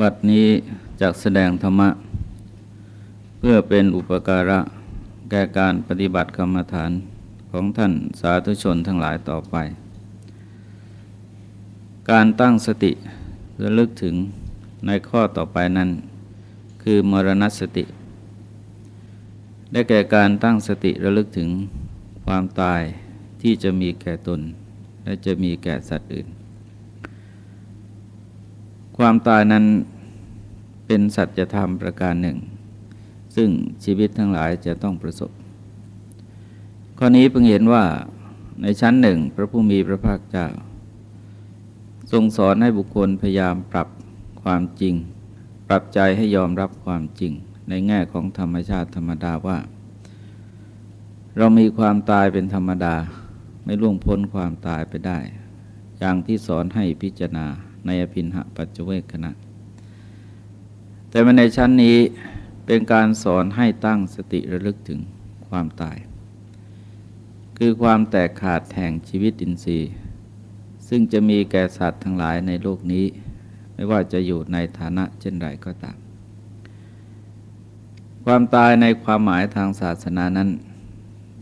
บัดนี้จากแสดงธรรมะ เพื่อเป็นอุปการะแก่การปฏิบัติกรรมฐานของท่านสาธุชนทั้งหลายต่อไป การตั้งสติระลึกถึงในข้อต่อไปนั้น คือมรณสติ ได้แก่การตั้งสติระลึกถึงความตายที่จะมีแก่ตน และจะมีแก่สัตว์อื่น ความตายนั้นเป็นสัจธรรมประการหนึ่ง ซึ่งชีวิตทั้งหลายจะต้องประสบ ข้อนี้เพิ่งเห็นว่าในชั้นหนึ่งพระผู้มีพระภาคเจ้า ทรงสอนให้บุคคลพยายามปรับความจริง ปรับใจให้ยอมรับความจริง ในแง่ของธรรมชาติธรรมดาว่า เรามีความตายเป็นธรรมดา ไม่ล่วงพ้นความตายไปได้ อย่างที่สอนให้พิจารณา ในอภินหปัจจเวกขณะ แต่มาในชั้นนี้เป็นการสอนให้ตั้งสติระลึกถึงความตาย คือความแตกขาดแห่งชีวิตอินทรีย์ ซึ่งจะมีแก่สัตว์ทั้งหลายในโลกนี้ ไม่ว่าจะอยู่ในฐานะเช่นไรก็ตาม ความตายในความหมายทางศาสนานั้น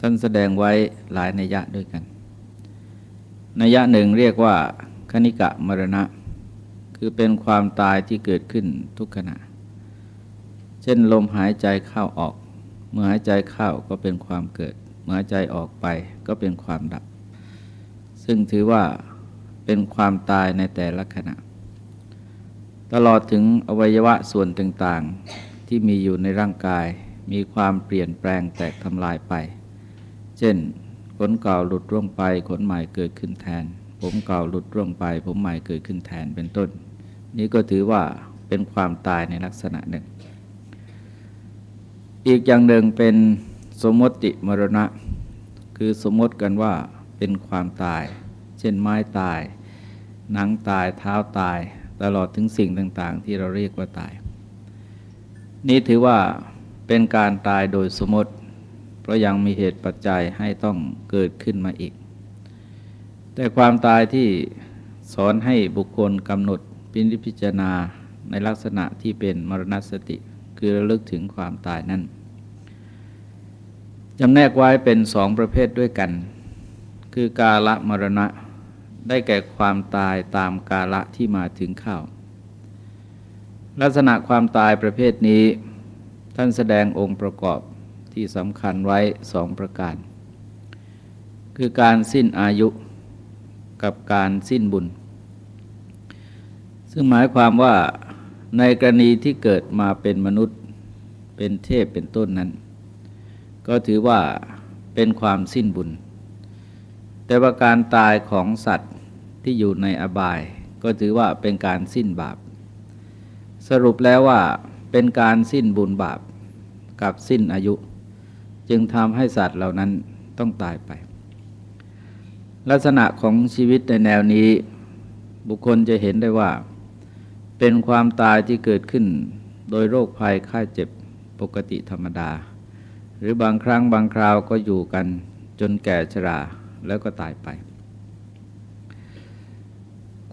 ท่านแสดงไว้หลายนัยยะด้วยกันนัยยะหนึ่งเรียกว่าคณิกะมรณะ คือเป็นความตายที่เกิดขึ้นทุกขณะ เช่นลมหายใจเข้าออก เมื่อหายใจเข้าก็เป็นความเกิด เมื่อหายใจออกไปก็เป็นความดับ ซึ่งถือว่าเป็นความตายในแต่ละขณะ ตลอดถึงอวัยวะส่วนต่างๆที่มีอยู่ในร่างกาย มีความเปลี่ยนแปลงแตกทำลายไป เช่นขนเก่าหลุดร่วงไปขนใหม่เกิดขึ้นแทน ผมเก่าหลุดร่วงไป ผมใหม่เกิดขึ้นแทนเป็นต้น นี่ก็ถือว่าเป็นความตายในลักษณะหนึ่ง อีกอย่างหนึ่งเป็นสมมติมรณะ คือสมมติกันว่าเป็นความตาย เช่นไม้ตาย หนังตายเท้าตาย ตลอดถึงสิ่งต่าง ๆ ที่เราเรียกว่าตาย นี่ถือว่าเป็นการตายโดยสมมติ เพราะยังมีเหตุปัจจัยให้ต้องเกิดขึ้นมาอีก แต่ความตายที่สอนให้บุคคลกำหนด พินิพิจารณาในลักษณะที่เป็นมรณสติ คือระลึกถึงความตายนั้นจำแนกไว้เป็นสองประเภทด้วยกัน คือกาละมรณะ ได้แก่ความตายตามกาละที่มาถึงเข้า ลักษณะความตายประเภทนี้ ท่านแสดงองค์ประกอบที่สำคัญไว้สองประการ คือการสิ้นอายุกับการสิ้นบุญ ซึ่งหมายความว่าในกรณีที่เกิดมาเป็นมนุษย์เป็นเทพเป็นต้นนั้น ก็ถือว่าเป็นความสิ้นบุญ แต่ว่าการตายของสัตว์ที่อยู่ในอบาย ก็ถือว่าเป็นการสิ้นบาป สรุปแล้วว่าเป็นการสิ้นบุญบาปกับสิ้นอายุ จึงทำให้สัตว์เหล่านั้นต้องตายไป ลักษณะของชีวิตในแนวนี้ บุคคลจะเห็นได้ว่า เป็นความตายที่เกิดขึ้น โดยโรคภัยไข้เจ็บปกติธรรมดา หรือบางครั้งบางคราวก็อยู่กันจนแก่ชราแล้วก็ตายไป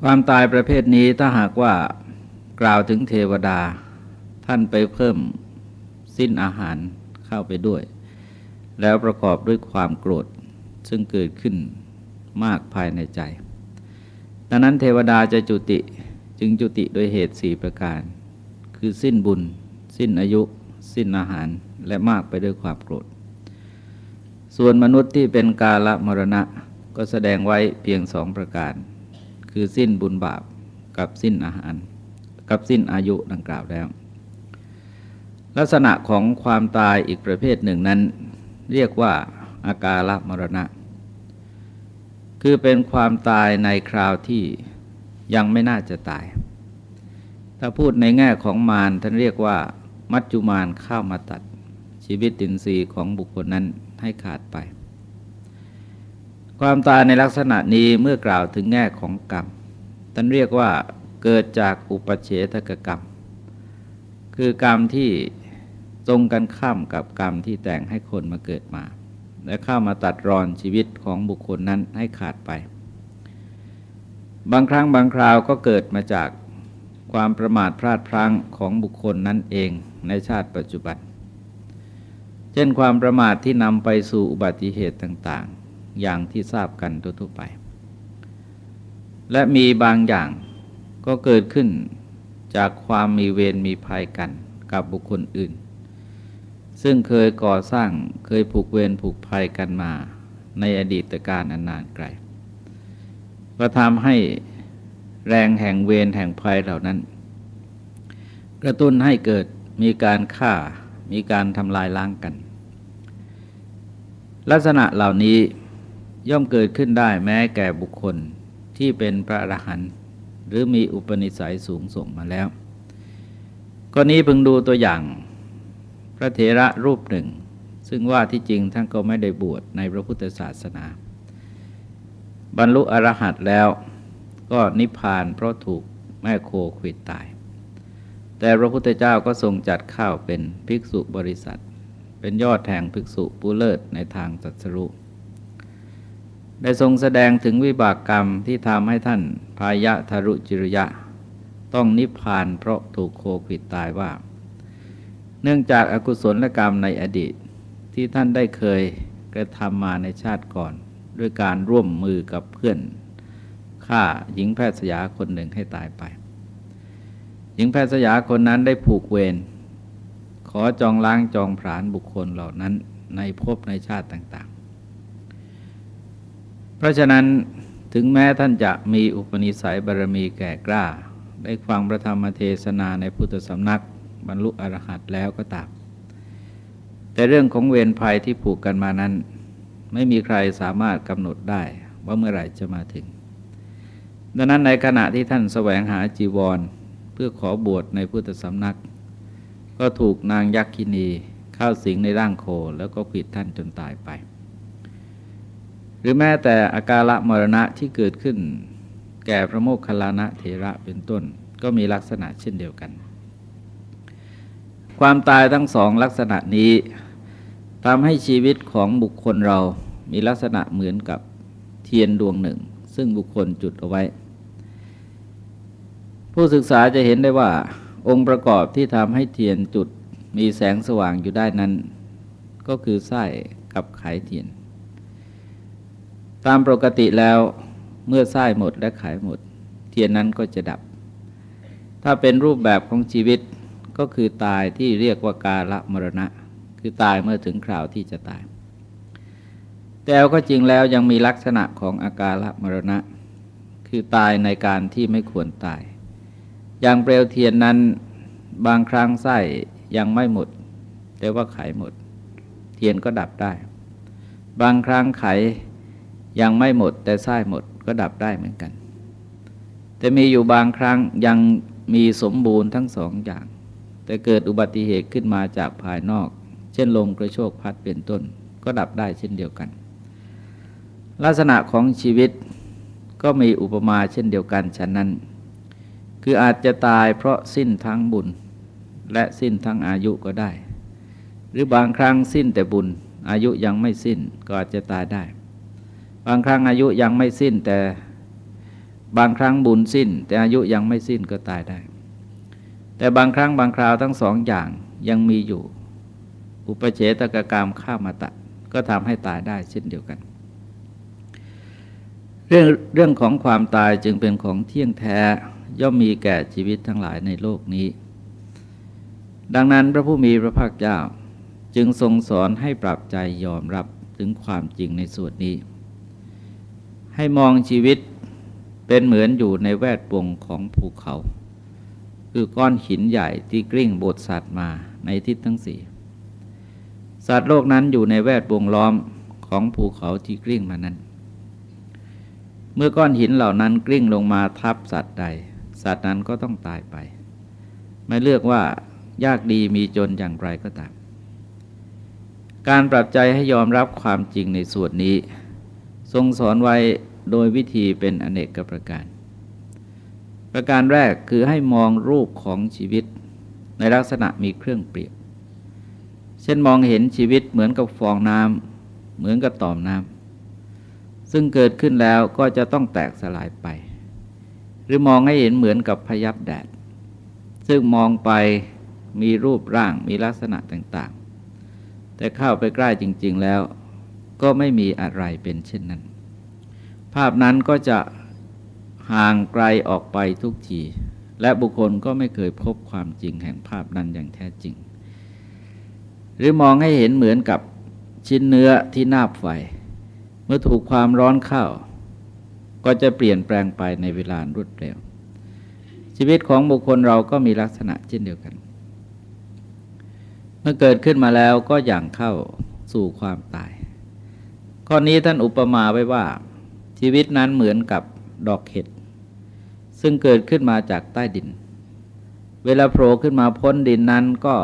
ความตายประเภทนี้ถ้าหากว่ากล่าวถึงเทวดา ท่านไปเพิ่มสิ้นอาหารเข้าไปด้วย แล้วประกอบด้วยความโกรธซึ่งเกิดขึ้นมากภายในใจ ดังนั้นเทวดาจะจุติ จึงจุติโดยเหตุสี่ประการ คือสิ้นบุญ สิ้นอายุ สิ้นอาหารและมากไปด้วยความโกรธ ส่วนมนุษย์ที่เป็นกาละมรณะก็แสดงไว้เพียงสองประการ คือสิ้นบุญบาปกับสิ้นอาหาร กับสิ้นอายุดังกล่าวแล้ว ลักษณะของความตายอีกประเภทหนึ่งนั้น เรียกว่าอากาละมรณะ คือเป็นความตายในคราวที่ ยังไม่น่าจะตาย ถ้าพูดในแง่ของมารท่านเรียกว่า มัจจุมารเข้ามาตัด ชีวิตตินทรีย์ของบุคคลนั้นให้ขาดไป ความตายในลักษณะนี้เมื่อกล่าวถึงแง่ของกรรมท่านเรียกว่าเกิดจากอุปเฉทกกรรม คือกรรมที่ตรงกันข้ามกับกรรมที่แต่งให้คนมาเกิดมา และเข้ามาตัดรอนชีวิตของบุคคลนั้นให้ขาดไป บางครั้งบางคราวก็เกิดมาจากความประมาทพลาดพลั้งของบุคคลนั่นเองในชาติปัจจุบัน เช่นความประมาทที่นำไปสู่อุบัติเหตุต่างๆ อย่างที่ทราบกันทั่วไป และมีบางอย่างก็เกิดขึ้นจากความมีเวรมีภัยกันกับบุคคลอื่น ซึ่งเคยก่อสร้างเคยผูกเวรผูกภัยกันมาในอดีตการอันนานไกล ก็ทำให้แรงแห่งเวรแห่งภัยเหล่านั้น กระตุ้นให้เกิดมีการฆ่ามีการทำลายล้างกัน ลักษณะเหล่านี้ย่อมเกิดขึ้นได้แม้แก่บุคคลที่เป็นพระอรหันต์หรือมีอุปนิสัยสูงส่งมาแล้วก็นี้พึงดูตัวอย่างพระเถระรูปหนึ่ง ซึ่งว่าที่จริงท่านก็ไม่ได้บวชในพระพุทธศาสนา บรรลุอรหัตแล้วก็นิพพานเพราะถูกแม่โคขิดตาย แต่พระพุทธเจ้าก็ทรงจัดข้าวเป็นภิกษุบริษัท เป็นยอดแห่งภิกษุผู้เลิศในทางสัจรุได้ทรงแสดงถึงวิบากกรรมที่ทำให้ท่านพายะทรุจิรยะ ต้องนิพพานเพราะถูกโคขิดตายว่า เนื่องจากอากุศลกรรมในอดีตที่ท่านได้เคยกระทำมาในชาติก่อน ด้วยการร่วมมือกับเพื่อนฆ่าหญิงแพทย์สยาคนหนึ่งให้ตายไป หญิงแพทย์สยาคนนั้นได้ผูกเวรขอจองล้างจองผลาญบุคคลเหล่านั้นในภพในชาติต่าง ๆ เพราะฉะนั้นถึงแม้ท่านจะมีอุปนิสัยบารมีแก่กล้า ได้ฟังพระธรรมเทศนาในพุทธสำนักบรรลุอรหัตแล้วก็ตาม แต่เรื่องของเวรภัยที่ผูกกันมานั้น ไม่มีใครสามารถกำหนดได้ว่าเมื่อไหร่จะมาถึง ดังนั้นในขณะที่ท่านแสวงหาจีวร เพื่อขอบวชในพุทธสำนัก ก็ถูกนางยักษินีเข้าสิงในร่างโคแล้วก็ผิดท่านจนตายไป หรือแม้แต่อาการละมรณะที่เกิดขึ้น แก่พระโมคคัลลานะเถระเป็นต้นก็มีลักษณะเช่นเดียวกัน ความตายทั้งสองลักษณะนี้ ทำให้ชีวิตของบุคคลเรามีลักษณะเหมือนกับเทียนดวงหนึ่ง ซึ่งบุคคลจุดเอาไว้ ผู้ศึกษาจะเห็นได้ว่า องค์ประกอบที่ทำให้เทียนจุดมีแสงสว่างอยู่ได้นั้น ก็คือไส้กับไขเทียน ตามปกติแล้วเมื่อไส้หมดและไขหมด เทียนนั้นก็จะดับ ถ้าเป็นรูปแบบของชีวิตก็คือตายที่เรียกว่ากาละมรณะ คือตายเมื่อถึงคราวที่จะตาย แต่ก็จริงแล้วยังมีลักษณะของอาการละมรณะ คือตายในการที่ไม่ควรตาย อย่างเปลวเทียนนั้นบางครั้งไส้ยังไม่หมด แต่ว่าไขหมด เทียนก็ดับได้ บางครั้งไขยังไม่หมด แต่ไส้หมดก็ดับได้เหมือนกัน แต่มีอยู่บางครั้งยังมีสมบูรณ์ทั้งสองอย่าง แต่เกิดอุบัติเหตุขึ้นมาจากภายนอก ช่นลมกระโชกพัดเป็นต้น ก็ดับได้เช่นเดียวกัน ลักษณะของชีวิตก็มีอุปมาเช่นเดียวกันฉะนั้น คืออาจจะตายเพราะสิ้นทั้งบุญ และสิ้นทั้งอายุก็ได้ หรือบางครั้งสิ้นแต่บุญ อายุยังไม่สิ้นก็อาจจะตายได้ บางครั้งอายุยังไม่สิ้นแต่บางครั้งบุญสิ้น แต่อายุยังไม่สิ้นก็ตายได้ แต่บางครั้งบางคราวทั้งสองอย่างยังมีอยู่ อุปเฉตกกรรมข้ามาตัดก็ทำให้ตายได้เช่นเดียวกัน เรื่องเรื่องของความตายจึงเป็นของเที่ยงแท้ย่อมมีแก่ชีวิตทั้งหลายในโลกนี้ ดังนั้นพระผู้มีพระภาคเจ้าจึงทรงสอนให้ปรับใจยอมรับถึงความจริงในส่วนนี้ ให้มองชีวิตเป็นเหมือนอยู่ในแวดวงของภูเขา คือก้อนหินใหญ่ที่กลิ้งบดสัตว์มาในทิศทั้งสี่ สัตว์โลกนั้นอยู่ในแวดวงล้อมของภูเขาที่กลิ้งมานั้น เมื่อก้อนหินเหล่านั้นกลิ้งลงมาทับสัตว์ใด สัตว์นั้นก็ต้องตายไป ไม่เลือกว่ายากดีมีจนอย่างไรก็ตาม การปรับใจให้ยอมรับความจริงในส่วนนี้ ทรงสอนไว้โดยวิธีเป็นอเนกกประการ ประการแรกคือให้มองรูปของชีวิตในลักษณะมีเครื่องเปรียบ ช่นมองเห็นชีวิตเหมือนกับฟองน้ำเหมือนกับต่อมน้ำซึ่งเกิดขึ้นแล้วก็จะต้องแตกสลายไป หรือมองให้เห็นเหมือนกับพยับแดด ซึ่งมองไปมีรูปร่างมีลักษณะต่างๆ แต่เข้าไปใกล้จริง ๆ แล้ว ก็ไม่มีอะไรเป็นเช่นนั้น ภาพนั้นก็จะห่างไกลออกไปทุกที และบุคคลก็ไม่เคยพบความจริงแห่งภาพนั้นอย่างแท้จริง หรือมองให้เห็นเหมือนกับชิ้นเนื้อที่นาบไฟ เมื่อถูกความร้อนเข้า ก็จะเปลี่ยนแปลงไปในเวลารวดเร็ว ชีวิตของบุคคลเราก็มีลักษณะเช่นเดียวกัน เมื่อเกิดขึ้นมาแล้วก็อย่างเข้าสู่ความตาย ข้อนี้ท่านอุปมาไว้ว่า ชีวิตนั้นเหมือนกับดอกเห็ด ซึ่งเกิดขึ้นมาจากใต้ดิน เวลาโผล่ขึ้นมาพ้นดินนั้นก็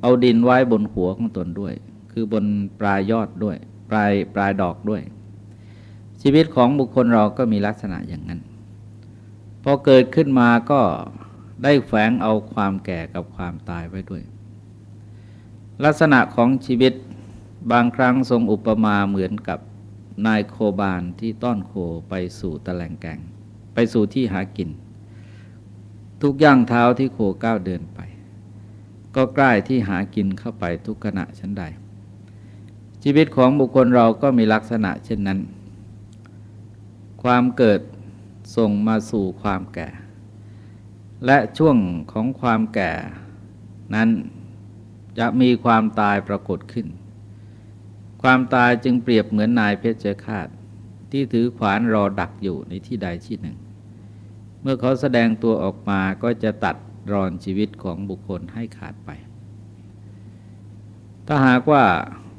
เอาดินไว้บนหัวของตนด้วย คือบนปลายยอดด้วย ปลายปลายดอกด้วย ชีวิตของบุคคลเราก็มีลักษณะอย่างนั้น พอเกิดขึ้นมาก็ได้แฝงเอาความแก่กับความตายไว้ด้วย ลักษณะของชีวิตบางครั้งทรงอุปมาเหมือนกับนายโคบานที่ต้อนโคไปสู่ตะแลงแกง ไปสู่ที่หากิน ทุกย่างเท้าที่โคก้าวเดินไป ก็ใกล้ที่หากินเข้าไปทุกขณะชั้นใด ชีวิตของบุคคลเราก็มีลักษณะเช่นนั้น ความเกิดส่งมาสู่ความแก่ และช่วงของความแก่นั้นจะมีความตายปรากฏขึ้น ความตายจึงเปรียบเหมือนนายเพชฌฆาต ที่ถือขวานรอดักอยู่ในที่ใดที่หนึ่ง เมื่อเขาแสดงตัวออกมาก็จะตัด รอนชีวิตของบุคคลให้ขาดไป ถ้าหากว่า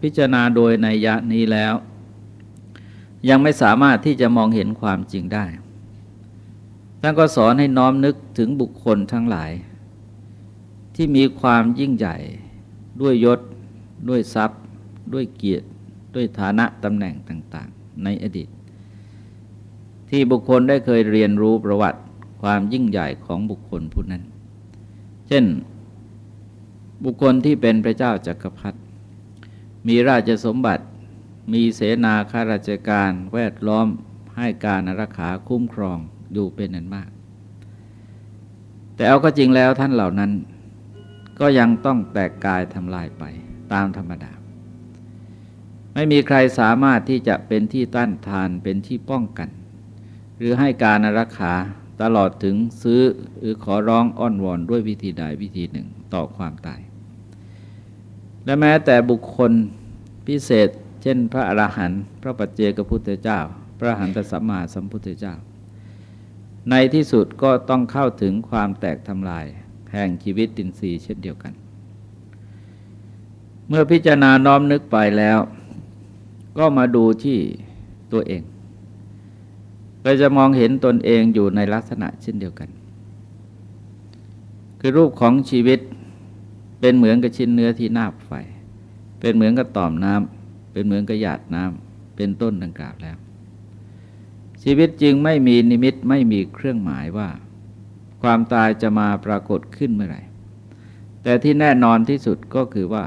พิจารณาโดยในยะนี้แล้ว ยังไม่สามารถที่จะมองเห็นความจริงได้ท่านก็สอนให้น้อมนึกถึงบุคคลทั้งหลาย ที่มีความยิ่งใหญ่ด้วยยศ ด้วยทรัพย์ ด้วยเกียรติ ด้วยฐานะตำแหน่งต่าง ๆ ในอดีต ที่บุคคลได้เคยเรียนรู้ประวัติความยิ่งใหญ่ของบุคคลผู้นั้น ช่น บุคคลที่เป็นพระเจ้าจากักรพรรดิมีราชสมบัติ มีเสนาข้าราชการแวดล้อมให้การรักษาคุ้มครองอยู่เป็นนันมาก แต่เอาก็จริงแล้วท่านเหล่านั้น ก็ยังต้องแตกกายทำลายไปตามธรรมดา ไม่มีใครสามารถที่จะเป็นที่ต้านทานเป็นที่ป้องกัน หรือให้การรักษา ตลอดถึงซื้อหรือขอร้องอ้อนวอนด้วยวิธีใดวิธีหนึ่งต่อความตาย และแม้แต่บุคคลพิเศษ เช่น พระอรหันต์พระปัจเจกพุทธเจ้า พระหันตสัมมาสัมพุทธเจ้า ในที่สุดก็ต้องเข้าถึงความแตกทำลาย แห่งชีวิตตินทรีย์เช่นเดียวกัน เมื่อพิจารณาน้อมนึกไปแล้ว ก็มาดูที่ตัวเอง เราจะมองเห็นตนเองอยู่ในลักษณะเช่นเดียวกัน คือรูปของชีวิตเป็นเหมือนกับชิ้นเนื้อที่นาบไฟ เป็นเหมือนกับต่อมน้ำเป็นเหมือนกับหยาดน้ำเป็นต้นดังกล่าวแล้ว ชีวิตจริงไม่มีนิมิตไม่มีเครื่องหมายว่า ความตายจะมาปรากฏขึ้นเมื่อไหร่ แต่ที่แน่นอนที่สุดก็คือว่า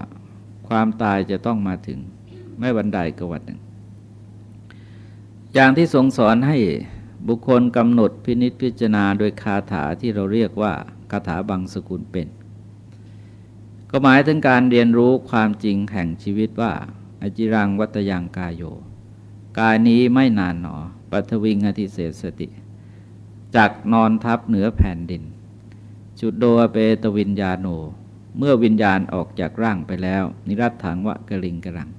ความตายจะต้องมาถึงไม่วันใดก็วันหนึ่ง อย่างที่ทรงสอนให้บุคคลกำหนดพินิษพิจารณาโดยคาถาที่เราเรียกว่าคาถาบางสกุลเป็น ก็หมายถึงการเรียนรู้ความจริงแห่งชีวิตว่า อจิรังวัตยังกายโย กายนี้ไม่นานหนอ ปัทวิงอธิเศสติ จากนอนทับเหนือแผ่นดิน จุดโดเปตวิญญาโน เมื่อวิญญาณออกจากร่างไปแล้ว นิรัตถังวะกะลิงกระรัง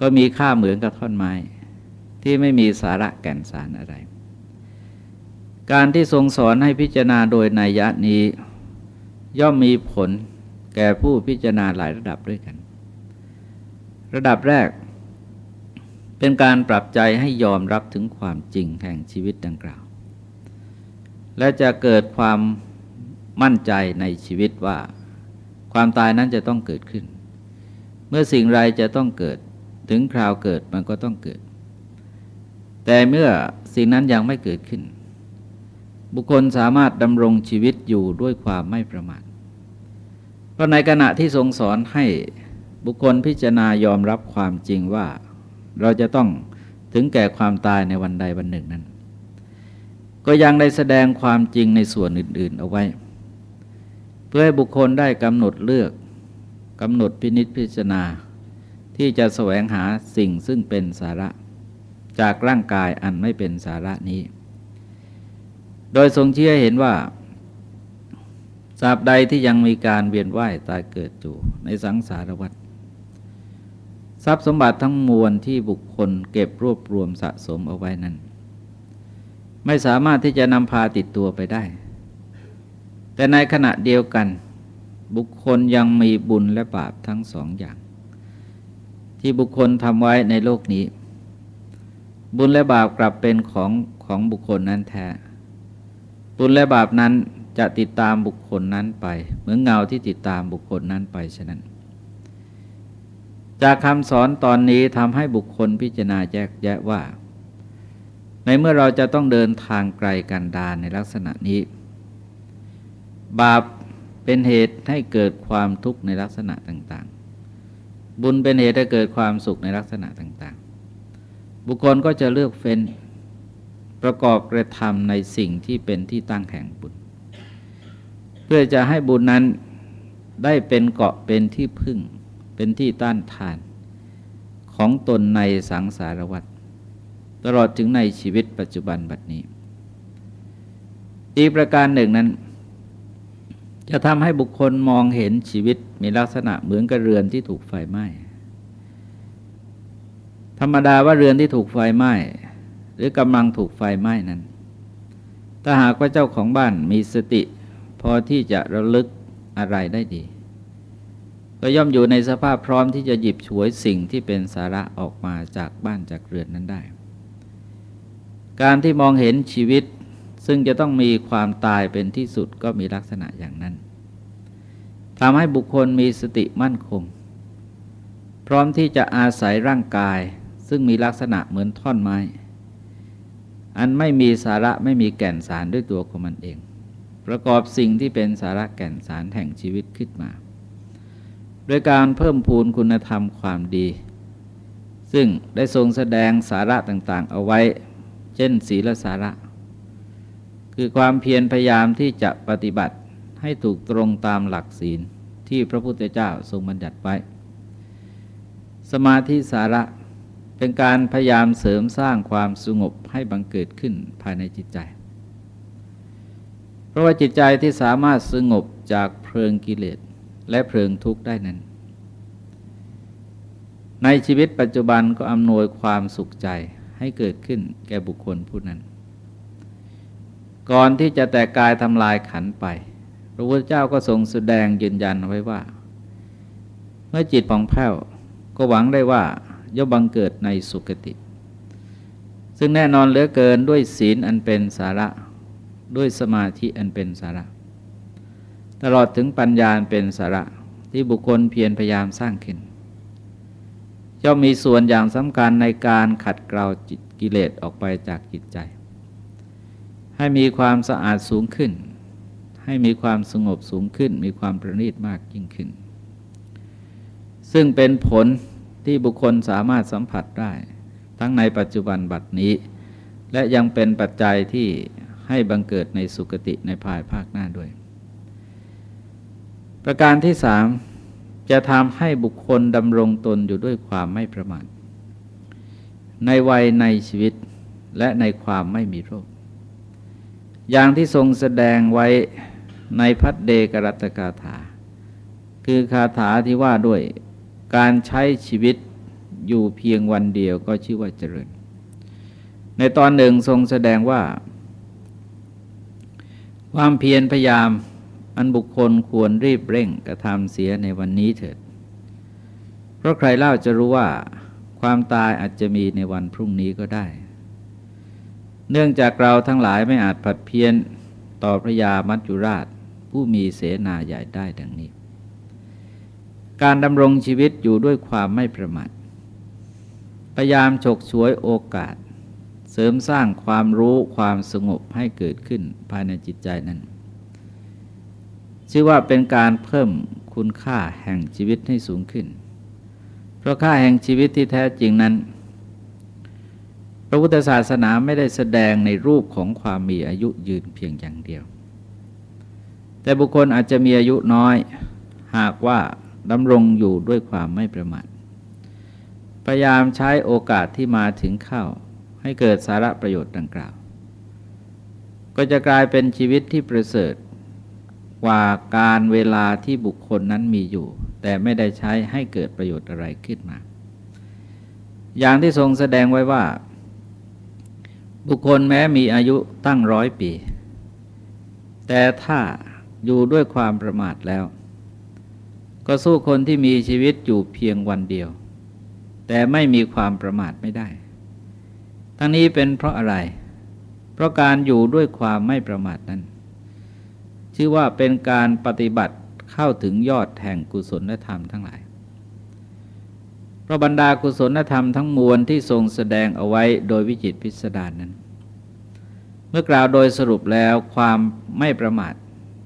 ก็มีค่าเหมือนกับท่อนไม้ ที่ไม่มีสาระแก่นสารอะไร การที่ทรงสอนให้พิจารณาโดยนัยยะนี้ ย่อมมีผลแก่ผู้พิจารณาหลายระดับด้วยกัน ระดับแรก เป็นการปรับใจให้ยอมรับถึงความจริงแห่งชีวิตดังกล่าว และจะเกิดความมั่นใจในชีวิตว่า ความตายนั้นจะต้องเกิดขึ้น เมื่อสิ่งไรจะต้องเกิด ถึงคราวเกิดมันก็ต้องเกิด แต่เมื่อสิ่งนั้นยังไม่เกิดขึ้น บุคคลสามารถดำรงชีวิตอยู่ด้วยความไม่ประมาทเพราะในขณะที่ทรงสอนให้บุคคลพิจารณายอมรับความจริงว่า เราจะต้องถึงแก่ความตายในวันใดวันหนึ่งนั้น ก็ยังได้แสดงความจริงในส่วนอื่น ๆ เอาไว้ เพื่อให้บุคคลได้กำหนดเลือกกำหนดพินิษพิจารณาที่จะแสวงหาสิ่งซึ่งเป็นสาระ จากร่างกายอันไม่เป็นสาระนี้ โดยทรงเชื่อเห็นว่าสาบใดที่ยังมีการเวียนว่ายตายเกิดอยู่ในสังสารวัฏทรัพย์สมบัติทั้งมวลที่บุคคลเก็บรวบรวมสะสมเอาไว้นั้น ไม่สามารถที่จะนำพาติดตัวไปได้ แต่ในขณะเดียวกัน บุคคลยังมีบุญและบาปทั้งสองอย่าง ที่บุคคลทำไว้ในโลกนี้ บุญและบาปกลับเป็นของของบุคคลนั้นแท้ บุญและบาปนั้นจะติดตามบุคคลนั้นไป เหมือนเงาที่ติดตามบุคคลนั้นไปฉะนั้น จากคำสอนตอนนี้ทำให้บุคคลพิจารณาแยกแยะว่า ในเมื่อเราจะต้องเดินทางไกลกันดารในลักษณะนี้ บาปเป็นเหตุให้เกิดความทุกข์ในลักษณะต่าง ๆ บุญเป็นเหตุให้เกิดความสุขในลักษณะต่างๆ บุคคลก็จะเลือกเฟ้น ประกอบกระทำในสิ่งที่เป็นที่ตั้งแห่งบุญ เพื่อจะให้บุญนั้นได้เป็นเกาะเป็นที่พึ่ง เป็นที่ต้านทาน ของตนในสังสารวัฏตลอดถึงในชีวิตปัจจุบันบัดนี้ อีกประการหนึ่งนั้น จะทำให้บุคคลมองเห็นชีวิตมีลักษณะเหมือนกับเรือนที่ถูกไฟไหม้ ธรรมดาว่าเรือนที่ถูกไฟไหม้หรือกำลังถูกไฟไหม้นั้น ถ้าหากว่าเจ้าของบ้านมีสติ พอที่จะระลึกอะไรได้ดี ก็ย่อมอยู่ในสภาพพร้อมที่จะหยิบฉวยสิ่งที่เป็นสาระออกมาจากบ้านจากเรือนนั้นได้ การที่มองเห็นชีวิตซึ่งจะต้องมีความตายเป็นที่สุดก็มีลักษณะอย่างนั้นทำให้บุคคลมีสติมั่นคง พร้อมที่จะอาศัยร่างกาย ซึ่งมีลักษณะเหมือนท่อนไม้ อันไม่มีสาระไม่มีแก่นสารด้วยตัวของมันเอง ประกอบสิ่งที่เป็นสาระแก่นสารแห่งชีวิตขึ้นมา โดยการเพิ่มพูนคุณธรรมความดี ซึ่งได้ทรงแสดงสาระต่างๆ เอาไว้ เช่นศีลสาระ คือความเพียรพยายามที่จะปฏิบัติให้ถูกตรงตามหลักศีลที่พระพุทธเจ้าทรงบัญญัติไว้ สมาธิสาระ เป็นการพยายามเสริมสร้างความสงบให้บังเกิดขึ้นภายในจิตใจ เพราะว่าจิตใจที่สามารถสงบจากเพลิงกิเลสและเพลิงทุกข์ได้นั้น ในชีวิตปัจจุบันก็อำนวยความสุขใจให้เกิดขึ้นแก่บุคคลผู้นั้น ก่อนที่จะแต่กายทำลายขันไป พระพุทธเจ้าก็ทรงแสดงยืนยันไว้ว่า เมื่อจิตผ่องแผ้วก็หวังได้ว่า ย่อมบังเกิดในสุคติ ซึ่งแน่นอนเหลือเกินด้วยศีลอันเป็นสาระ ด้วยสมาธิอันเป็นสาระ ตลอดถึงปัญญาเป็นสาระที่บุคคลเพียรพยายามสร้างขึ้นย่อมมีส่วนอย่างสำคัญในการขัดเกลาจิตกิเลสออกไปจากจิตใจ ให้มีความสะอาดสูงขึ้น ให้มีความสงบสูงขึ้น มีความประณีตมากยิ่งขึ้น ซึ่งเป็นผล ที่บุคคลสามารถสัมผัสได้ ทั้งในปัจจุบันบัดนี้ และยังเป็นปัจจัยที่ให้บังเกิดในสุคติในภายภาคหน้าด้วย ประการที่สามจะทำให้บุคคลดำรงตนอยู่ด้วยความไม่ประมาทในวัยในชีวิตและในความไม่มีโรค อย่างที่ทรงแสดงไว้ในพัดเดกรัตกาถา คือคาถาที่ว่าด้วย การใช้ชีวิตอยู่เพียงวันเดียวก็ชื่อว่าเจริญ ในตอนหนึ่งทรงแสดงว่า ความเพียรพยายามอันบุคคลควรรีบเร่งกระทำเสียในวันนี้เถิด เพราะใครเล่าจะรู้ว่า ความตายอาจจะมีในวันพรุ่งนี้ก็ได้ เนื่องจากเราทั้งหลายไม่อาจผัดเพี้ยนต่อพระยามัจจุราชผู้มีเสนาใหญ่ได้ดังนี้ การดำรงชีวิตอยู่ด้วยความไม่ประมาทพยายามฉกฉวยโอกาส เสริมสร้างความรู้ความสงบให้เกิดขึ้นภายในจิตใจนั้นชื่อว่าเป็นการเพิ่มคุณค่าแห่งชีวิตให้สูงขึ้น เพราะค่าแห่งชีวิตที่แท้จริงนั้น พระพุทธศาสนาไม่ได้แสดงในรูปของความมีอายุยืนเพียงอย่างเดียว แต่บุคคลอาจจะมีอายุน้อย หากว่า ดำรงอยู่ด้วยความไม่ประมาทพยายามใช้โอกาสที่มาถึงเข้า ให้เกิดสาระประโยชน์ดังกล่าว ก็จะกลายเป็นชีวิตที่ประเสริฐกว่าการเวลาที่บุคคลนั้นมีอยู่ แต่ไม่ได้ใช้ให้เกิดประโยชน์อะไรขึ้นมา อย่างที่ทรงแสดงไว้ว่า บุคคลแม้มีอายุตั้งร้อยปี แต่ถ้าอยู่ด้วยความประมาทแล้ว ก็สู้คนที่มีชีวิตอยู่เพียงวันเดียว แต่ไม่มีความประมาทไม่ได้ ทั้งนี้เป็นเพราะอะไร เพราะการอยู่ด้วยความไม่ประมาทนั้น ชื่อว่าเป็นการปฏิบัติเข้าถึงยอดแห่งกุศลธรรมทั้งหลายเพราะบรรดากุศลธรรมทั้งมวลที่ทรงแสดงเอาไว้โดยวิจิตพิสดารนนั้น เมื่อกล่าวโดยสรุปแล้วความไม่ประมาท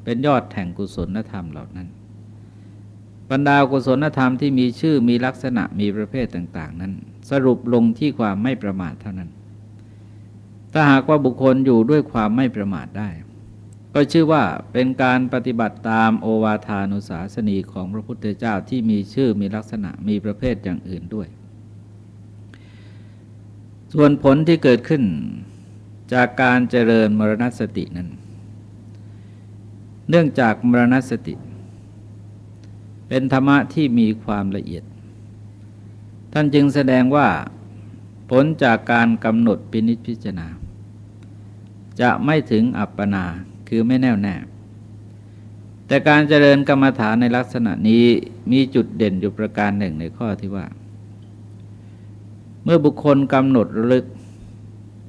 เป็นยอดแห่งกุศลธรรมเหล่านั้น บรรดากุศลธรรมที่มีชื่อมีลักษณะมีประเภทต่าง ๆ นั้น สรุปลงที่ความไม่ประมาทเท่านั้น ถ้าหากว่าบุคคลอยู่ด้วยความไม่ประมาทได้ ก็ชื่อว่าเป็นการปฏิบัติตามโอวาทานุสาสนีของพระพุทธเจ้าที่มีชื่อมีลักษณะมีประเภทอย่างอื่นด้วย ส่วนผลที่เกิดขึ้นจากการเจริญมรณสตินั้น เนื่องจากมรณสติเเป็นธรรมะที่มีความละเอียด ท่านจึงแสดงว่า ผลจากการกำหนดปินิจพิจารณา จะไม่ถึงอัปปนาคือไม่แน่วแน่ แต่การเจริญกรรมฐานในลักษณะนี้มีจุดเด่นอยู่ประการหนึ่งในข้อที่ว่า เมื่อบุคคลกำหนดระลึก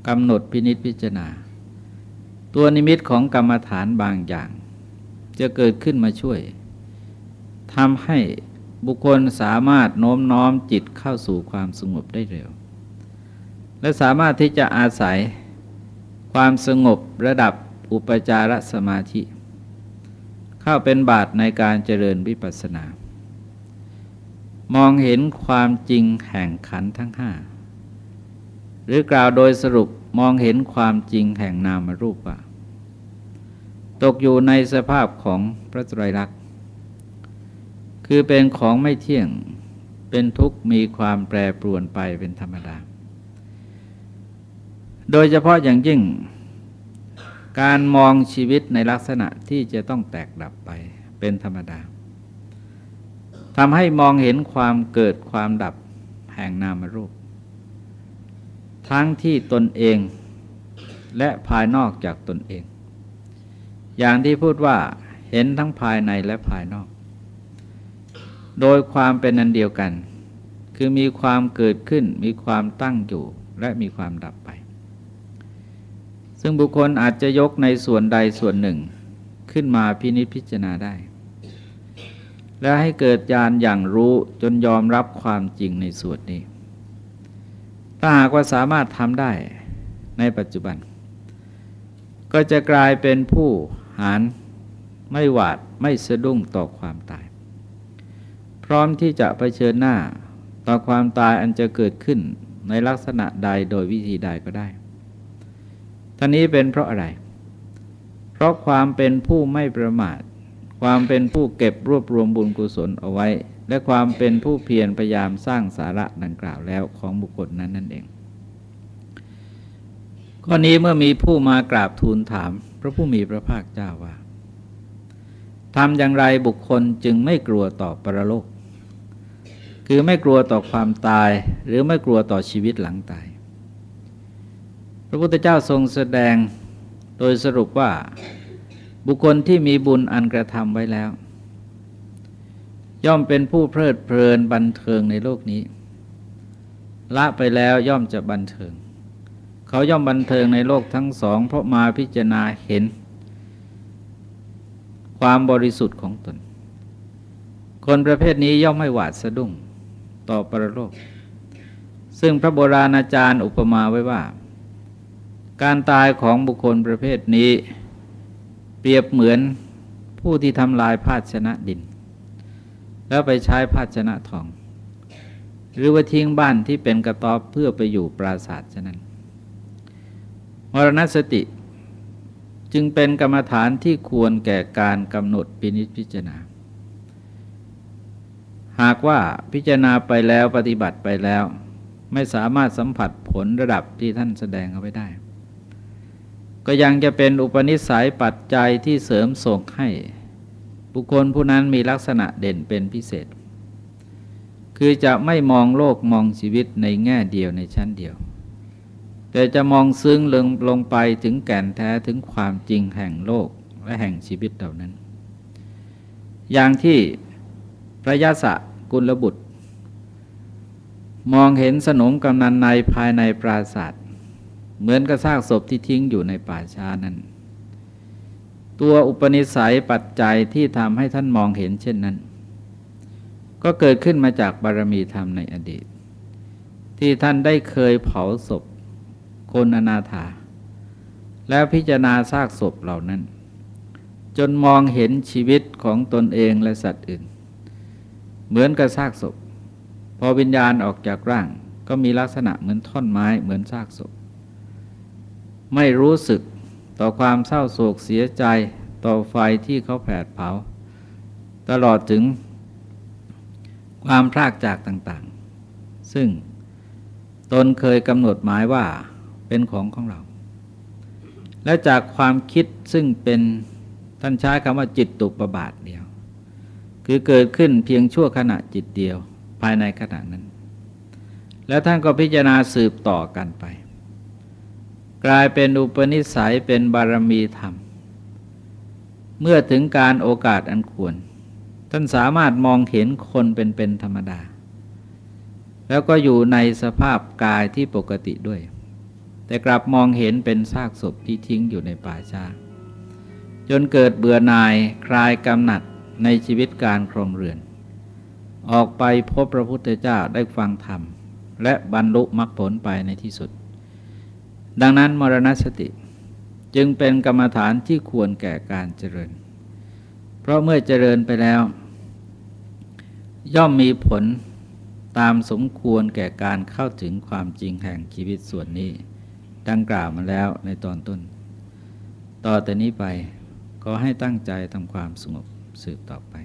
กำหนดพินิจพิจารณา ตัวนิมิตของกรรมฐานบางอย่าง จะเกิดขึ้นมาช่วย ทำให้บุคคลสามารถโน้มน้อมจิตเข้าสู่ความสงบได้เร็ว และสามารถที่จะอาศัยความสงบระดับอุปจารสมาธิ เข้าเป็นบาทในการเจริญวิปัสสนา มองเห็นความจริงแห่งขันทั้งห้าหรือกล่าวโดยสรุปมองเห็นความจริงแห่งนามรูปว่า ตกอยู่ในสภาพของพระไตรลักษณ์ คือเป็นของไม่เที่ยงเป็นทุกข์มีความแปรปรวนไปเป็นธรรมดา โดยเฉพาะอย่างยิ่ง การมองชีวิตในลักษณะที่จะต้องแตกดับไปเป็นธรรมดาทำให้มองเห็นความเกิดความดับแห่งนามรูป ทั้งที่ตนเองและภายนอกจากตนเอง อย่างที่พูดว่าเห็นทั้งภายในและภายนอก โดยความเป็นอันเดียวกัน คือมีความเกิดขึ้น มีความตั้งอยู่ และมีความดับไป ซึ่งบุคคลอาจจะยกในส่วนใดส่วนหนึ่งขึ้นมาพินิจพิจารณาได้ และให้เกิดญาณอย่างรู้จนยอมรับความจริงในส่วนนี้ ถ้าหากว่าสามารถทำได้ในปัจจุบัน ก็จะกลายเป็นผู้หานไม่หวาดไม่สะดุ้งต่อความตาย พร้อมที่จะะเผชิญหน้าต่อความตายอันจะเกิดขึ้นในลักษณะใดโดยวิธีใดก็ได้ท่านี้เป็นเพราะอะไร เพราะความเป็นผู้ไม่ประมาท ความเป็นผู้เก็บรวบรวมบุญกุศลเอาไว้ และความเป็นผู้เพียรพยายามสร้างสาระดังกล่าวแล้วของบุคคลนั้นนั่นเองข้อนี้เมื่อมีผู้มากราบทูลถาม พระผู้มีพระภาคเจ้าว่าทำอย่างไรบุคคลจึงไม่กลัวต่อปรโลก คือไม่กลัวต่อความตาย หรือไม่กลัวต่อชีวิตหลังตาย พระพุทธเจ้าทรงแสดงโดยสรุปว่าบุคคลที่มีบุญอันกระทำไว้แล้ว ย่อมเป็นผู้เพลิดเพลินบันเทิงในโลกนี้ ละไปแล้วย่อมจะบันเทิง เขาย่อมบันเทิงในโลกทั้งสอง เพราะมาพิจารณาเห็น ความบริสุทธิ์ของตน คนประเภทนี้ย่อมไม่หวาดสะดุ้ง ต่อปรโลก ซึ่งพระโบราณอาจารย์อุปมาไว้ว่า การตายของบุคคลประเภทนี้ เปรียบเหมือนผู้ที่ทำลายภาชนะดิน แล้วไปใช้ภาชนะทอง หรือว่าทิ้งบ้านที่เป็นกระต๊อบเพื่อไปอยู่ปราสาทฉะนั้นมรณสติจึงเป็นกรรมฐานที่ควรแก่การกำหนดปินิจพิจารณา หากว่าพิจารณาไปแล้วปฏิบัติไปแล้ว ไม่สามารถสัมผัสผลระดับที่ท่านแสดงเอาไว้ได้ ก็ยังจะเป็นอุปนิสัยปัจจัยที่เสริมส่งให้ บุคคลผู้นั้นมีลักษณะเด่นเป็นพิเศษ คือจะไม่มองโลกมองชีวิตในแง่เดียวในชั้นเดียว แต่จะมองซึ้งลงลงไปถึงแก่นแท้ถึงความจริงแห่งโลกและแห่งชีวิตเหล่านั้น อย่างที่ พระยาศกุลบุตร มองเห็นสนมกำนันในภายในปราศาสตร์เหมือนกับซากศพที่ทิ้งอยู่ในป่าช้านั้น ตัวอุปนิสัยปัจจัยที่ทำให้ท่านมองเห็นเช่นนั้น ก็เกิดขึ้นมาจากบารมีธรรมในอดีต ที่ท่านได้เคยเผาศพ คนอนาถา แล้วพิจารณาซากศพเหล่านั้น จนมองเห็นชีวิตของตนเองและสัตว์อื่น เหมือนกับซากศพ พอวิญญาณออกจากร่าง ก็มีลักษณะเหมือนท่อนไม้เหมือนซากศพ ไม่รู้สึกต่อความเศร้าโศกเสียใจต่อไฟที่เขาแผดเผา ตลอดถึงความพรากจากต่างๆ ซึ่งตนเคยกำหนดหมายว่าเป็นของของเรา และจากความคิดซึ่งเป็นท่านใช้คำว่าจิตตุปบาทเดียว คือเกิดขึ้นเพียงชั่วขณะจิตเดียวภายในขณะนั้น แล้วท่านก็พิจารณาสืบต่อกันไป กลายเป็นอุปนิสัยเป็นบารมีธรรม เมื่อถึงการโอกาสอันควร ท่านสามารถมองเห็นคนเป็นเป็นธรรมดา แล้วก็อยู่ในสภาพกายที่ปกติด้วย แต่กลับมองเห็นเป็นซากศพที่ทิ้งอยู่ในป่าช้าจนเกิดเบื่อหน่ายคลายกำหนัด ในชีวิตการครองเรือน ออกไปพบพระพุทธเจ้าได้ฟังธรรม และบรรลุมรรคผลไปในที่สุด ดังนั้นมรณสติจึงเป็นกรรมฐานที่ควรแก่การเจริญ เพราะเมื่อเจริญไปแล้ว ย่อมมีผลตามสมควรแก่การเข้าถึงความจริงแห่งชีวิตส่วนนี้ ดังกล่าวมาแล้วในตอนต้น ต่อแต่นี้ไปก็ให้ตั้งใจทำความสงบ สืบต่อไป